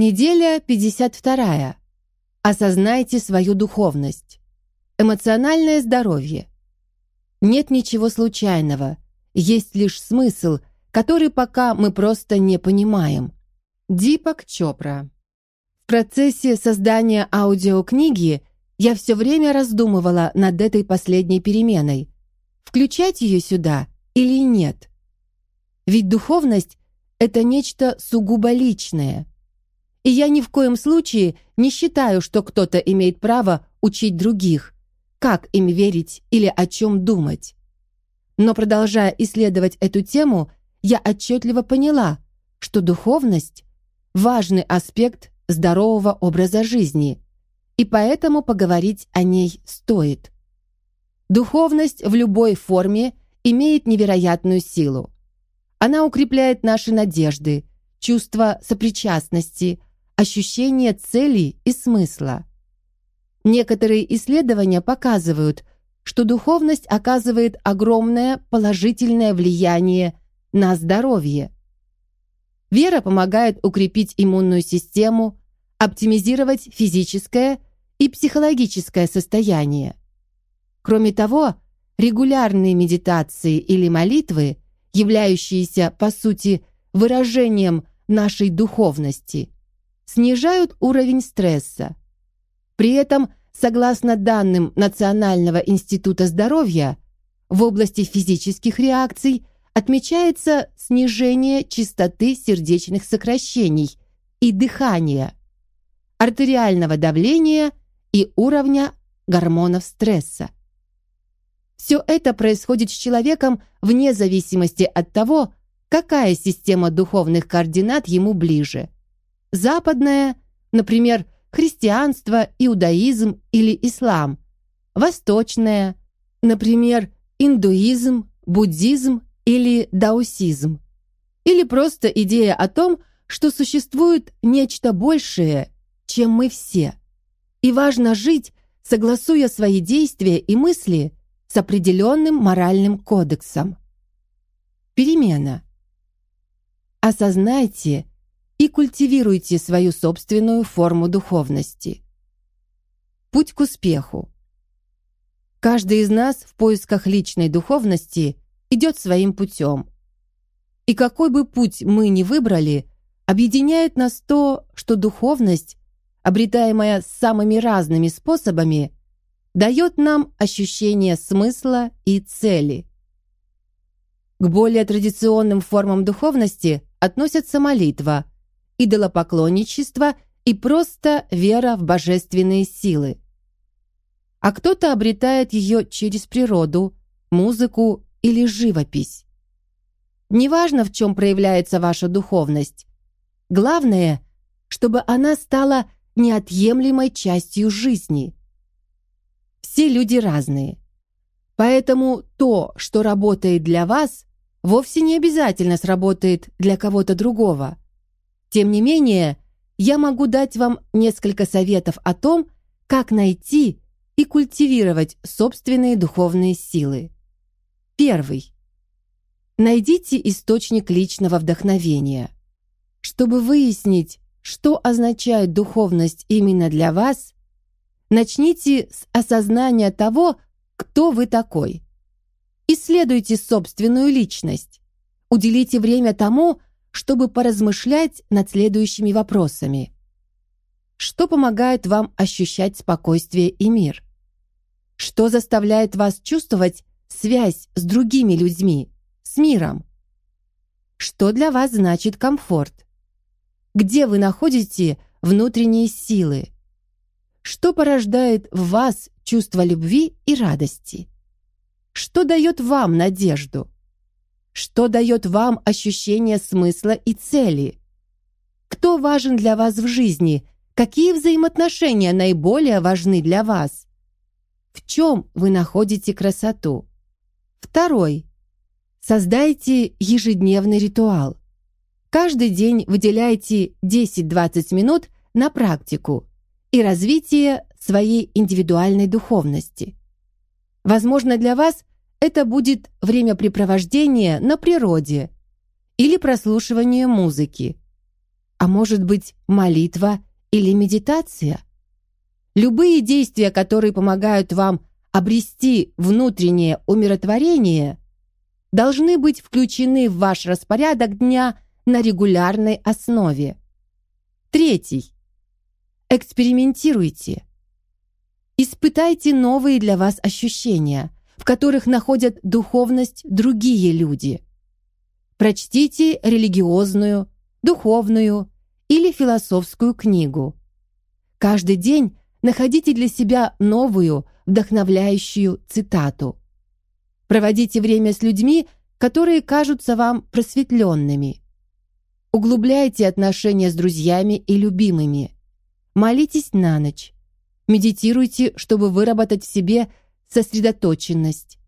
Неделя 52. Осознайте свою духовность. Эмоциональное здоровье. Нет ничего случайного, есть лишь смысл, который пока мы просто не понимаем. Дипак Чопра. В процессе создания аудиокниги я все время раздумывала над этой последней переменой. Включать ее сюда или нет? Ведь духовность — это нечто сугубо личное — и я ни в коем случае не считаю, что кто-то имеет право учить других, как им верить или о чем думать. Но продолжая исследовать эту тему, я отчетливо поняла, что духовность – важный аспект здорового образа жизни, и поэтому поговорить о ней стоит. Духовность в любой форме имеет невероятную силу. Она укрепляет наши надежды, чувство сопричастности, ощущение цели и смысла. Некоторые исследования показывают, что духовность оказывает огромное положительное влияние на здоровье. Вера помогает укрепить иммунную систему, оптимизировать физическое и психологическое состояние. Кроме того, регулярные медитации или молитвы, являющиеся, по сути, выражением нашей духовности, снижают уровень стресса. При этом, согласно данным Национального института здоровья, в области физических реакций отмечается снижение частоты сердечных сокращений и дыхания, артериального давления и уровня гормонов стресса. Все это происходит с человеком вне зависимости от того, какая система духовных координат ему ближе – Западное, например, христианство, иудаизм или ислам. Восточное, например, индуизм, буддизм или даосизм. Или просто идея о том, что существует нечто большее, чем мы все. И важно жить, согласуя свои действия и мысли с определенным моральным кодексом. Перемена. Осознайте, культивируйте свою собственную форму духовности. Путь к успеху. Каждый из нас в поисках личной духовности идет своим путем. И какой бы путь мы ни выбрали, объединяет нас то, что духовность, обретаемая самыми разными способами, дает нам ощущение смысла и цели. К более традиционным формам духовности относятся молитва – идолопоклонничество и просто вера в божественные силы. А кто-то обретает ее через природу, музыку или живопись. Неважно, в чем проявляется ваша духовность. Главное, чтобы она стала неотъемлемой частью жизни. Все люди разные. Поэтому то, что работает для вас, вовсе не обязательно сработает для кого-то другого. Тем не менее, я могу дать вам несколько советов о том, как найти и культивировать собственные духовные силы. Первый. Найдите источник личного вдохновения. Чтобы выяснить, что означает духовность именно для вас, начните с осознания того, кто вы такой. Исследуйте собственную личность. Уделите время тому, чтобы поразмышлять над следующими вопросами. Что помогает вам ощущать спокойствие и мир? Что заставляет вас чувствовать связь с другими людьми, с миром? Что для вас значит комфорт? Где вы находите внутренние силы? Что порождает в вас чувство любви и радости? Что дает вам надежду? Что дает вам ощущение смысла и цели? Кто важен для вас в жизни? Какие взаимоотношения наиболее важны для вас? В чем вы находите красоту? Второй. Создайте ежедневный ритуал. Каждый день выделяйте 10-20 минут на практику и развитие своей индивидуальной духовности. Возможно, для вас это будет времяпрепровождение на природе или прослушивание музыки. А может быть, молитва или медитация? Любые действия, которые помогают вам обрести внутреннее умиротворение, должны быть включены в ваш распорядок дня на регулярной основе. Третий. Экспериментируйте. Испытайте новые для вас ощущения, которых находят духовность другие люди. Прочтите религиозную, духовную или философскую книгу. Каждый день находите для себя новую, вдохновляющую цитату. Проводите время с людьми, которые кажутся вам просветленными. Углубляйте отношения с друзьями и любимыми. Молитесь на ночь. Медитируйте, чтобы выработать в себе сосредоточенность.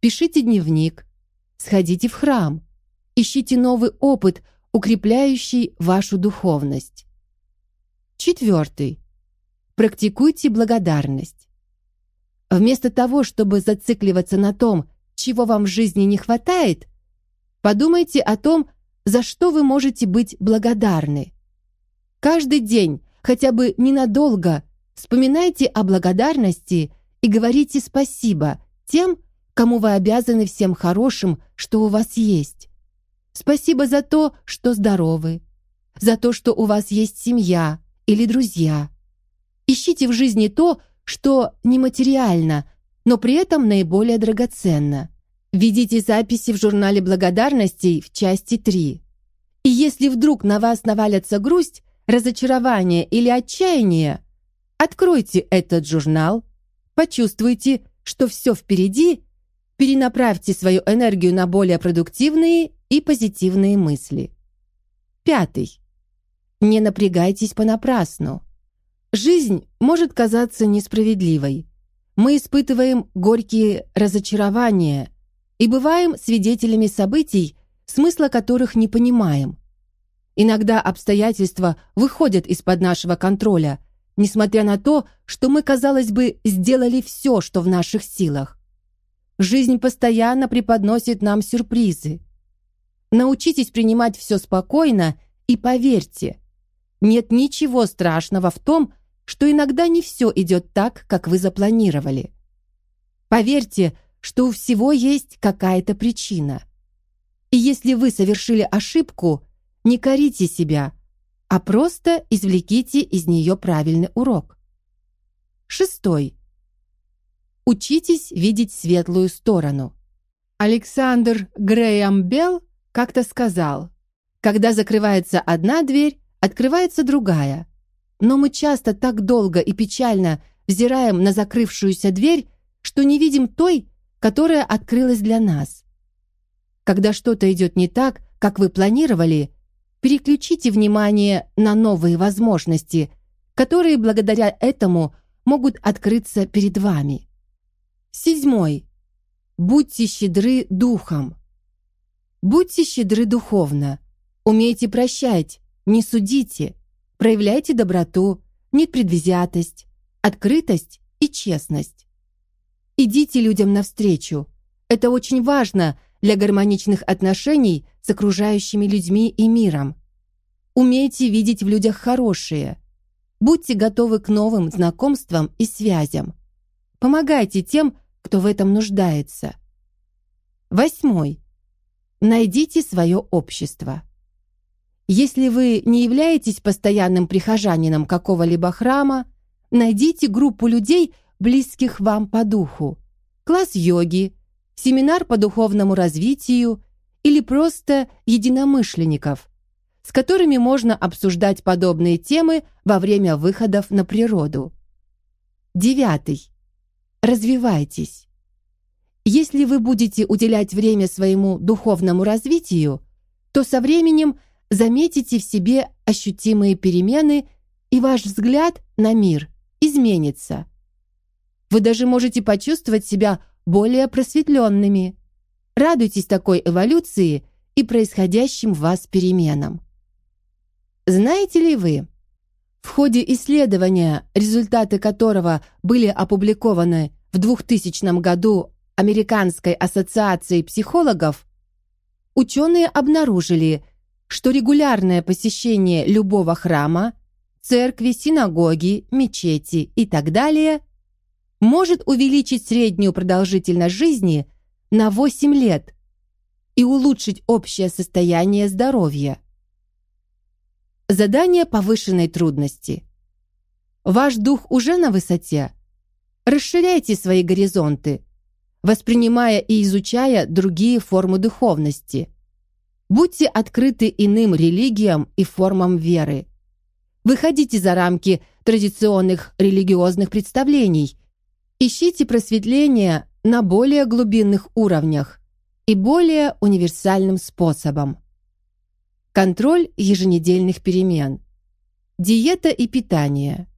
Пишите дневник. Сходите в храм. Ищите новый опыт, укрепляющий вашу духовность. Четвертый. Практикуйте благодарность. Вместо того, чтобы зацикливаться на том, чего вам в жизни не хватает, подумайте о том, за что вы можете быть благодарны. Каждый день, хотя бы ненадолго, вспоминайте о благодарности и говорите спасибо тем, кому вы обязаны всем хорошим, что у вас есть. Спасибо за то, что здоровы, за то, что у вас есть семья или друзья. Ищите в жизни то, что нематериально, но при этом наиболее драгоценно. Ведите записи в журнале благодарностей в части 3. И если вдруг на вас навалятся грусть, разочарование или отчаяние, откройте этот журнал, почувствуйте, что все впереди, перенаправьте свою энергию на более продуктивные и позитивные мысли. Пятый. Не напрягайтесь понапрасну. Жизнь может казаться несправедливой. Мы испытываем горькие разочарования и бываем свидетелями событий, смысла которых не понимаем. Иногда обстоятельства выходят из-под нашего контроля, несмотря на то, что мы, казалось бы, сделали все, что в наших силах. Жизнь постоянно преподносит нам сюрпризы. Научитесь принимать все спокойно и поверьте, нет ничего страшного в том, что иногда не все идет так, как вы запланировали. Поверьте, что у всего есть какая-то причина. И если вы совершили ошибку, не корите себя, а просто извлеките из нее правильный урок. Шестой. Учитесь видеть светлую сторону. Александр Грэйам Белл как-то сказал, когда закрывается одна дверь, открывается другая – но мы часто так долго и печально взираем на закрывшуюся дверь, что не видим той, которая открылась для нас. Когда что-то идет не так, как вы планировали, переключите внимание на новые возможности, которые благодаря этому могут открыться перед вами. Седьмой. Будьте щедры духом. Будьте щедры духовно. Умейте прощать, не судите. Проявляйте доброту, непредвзятость, открытость и честность. Идите людям навстречу. Это очень важно для гармоничных отношений с окружающими людьми и миром. Умейте видеть в людях хорошее. Будьте готовы к новым знакомствам и связям. Помогайте тем, кто в этом нуждается. Восьмой. Найдите свое общество. Если вы не являетесь постоянным прихожанином какого-либо храма, найдите группу людей, близких вам по духу. Класс йоги, семинар по духовному развитию или просто единомышленников, с которыми можно обсуждать подобные темы во время выходов на природу. Девятый. Развивайтесь. Если вы будете уделять время своему духовному развитию, то со временем – заметите в себе ощутимые перемены, и ваш взгляд на мир изменится. Вы даже можете почувствовать себя более просветленными. Радуйтесь такой эволюции и происходящим в вас переменам. Знаете ли вы, в ходе исследования, результаты которого были опубликованы в 2000 году Американской ассоциацией психологов, ученые обнаружили, что регулярное посещение любого храма, церкви, синагоги, мечети и так далее может увеличить среднюю продолжительность жизни на 8 лет и улучшить общее состояние здоровья. Задание повышенной трудности. Ваш дух уже на высоте. Расширяйте свои горизонты, воспринимая и изучая другие формы духовности. Будьте открыты иным религиям и формам веры. Выходите за рамки традиционных религиозных представлений. Ищите просветление на более глубинных уровнях и более универсальным способом. Контроль еженедельных перемен. Диета и питание.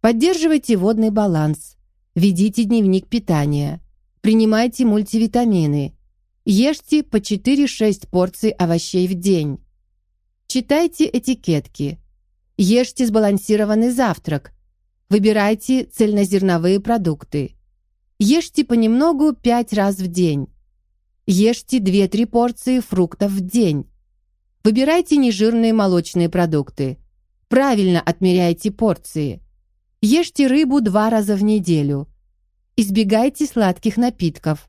Поддерживайте водный баланс. Ведите дневник питания. Принимайте мультивитамины. Ешьте по 4-6 порций овощей в день. Читайте этикетки. Ешьте сбалансированный завтрак. Выбирайте цельнозерновые продукты. Ешьте понемногу 5 раз в день. Ешьте 2-3 порции фруктов в день. Выбирайте нежирные молочные продукты. Правильно отмеряйте порции. Ешьте рыбу два раза в неделю. Избегайте сладких напитков.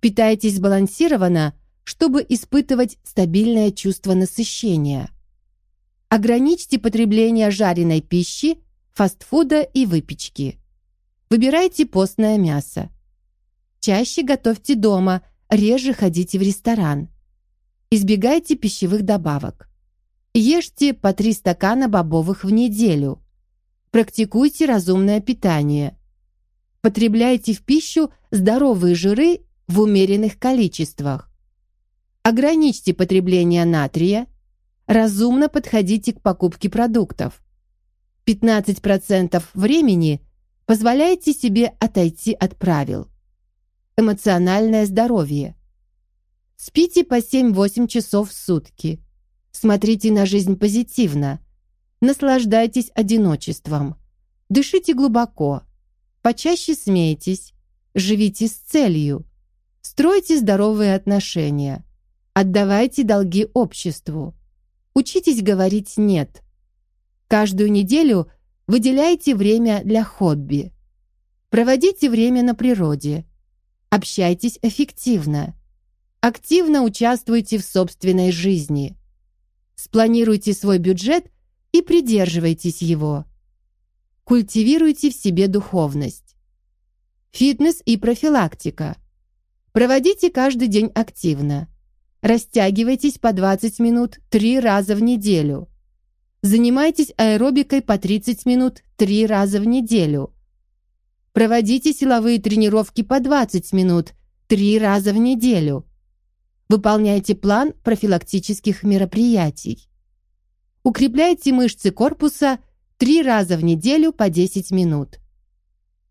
Питайтесь сбалансированно, чтобы испытывать стабильное чувство насыщения. Ограничьте потребление жареной пищи, фастфуда и выпечки. Выбирайте постное мясо. Чаще готовьте дома, реже ходите в ресторан. Избегайте пищевых добавок. Ешьте по 3 стакана бобовых в неделю. Практикуйте разумное питание. Потребляйте в пищу здоровые жиры в умеренных количествах. Ограничьте потребление натрия. Разумно подходите к покупке продуктов. 15% времени позволяйте себе отойти от правил. Эмоциональное здоровье. Спите по 7-8 часов в сутки. Смотрите на жизнь позитивно. Наслаждайтесь одиночеством. Дышите глубоко. Почаще смейтесь. Живите с целью. Стройте здоровые отношения. Отдавайте долги обществу. Учитесь говорить «нет». Каждую неделю выделяйте время для хобби. Проводите время на природе. Общайтесь эффективно. Активно участвуйте в собственной жизни. Спланируйте свой бюджет и придерживайтесь его. Культивируйте в себе духовность. Фитнес и профилактика. Проводите каждый день активно. Растягивайтесь по 20 минут 3 раза в неделю. Занимайтесь аэробикой по 30 минут 3 раза в неделю. Проводите силовые тренировки по 20 минут 3 раза в неделю. Выполняйте план профилактических мероприятий. Укрепляйте мышцы корпуса три раза в неделю по 10 минут.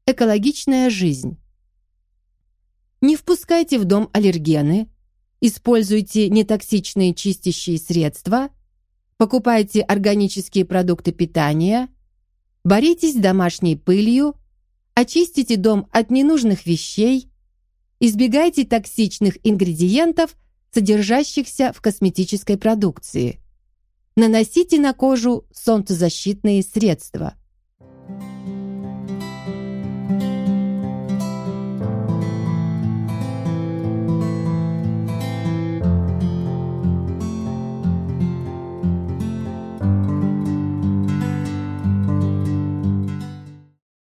Экологичная жизнь. Не впускайте в дом аллергены, используйте нетоксичные чистящие средства, покупайте органические продукты питания, боритесь с домашней пылью, очистите дом от ненужных вещей, избегайте токсичных ингредиентов – содержащихся в косметической продукции. Наносите на кожу солнцезащитные средства.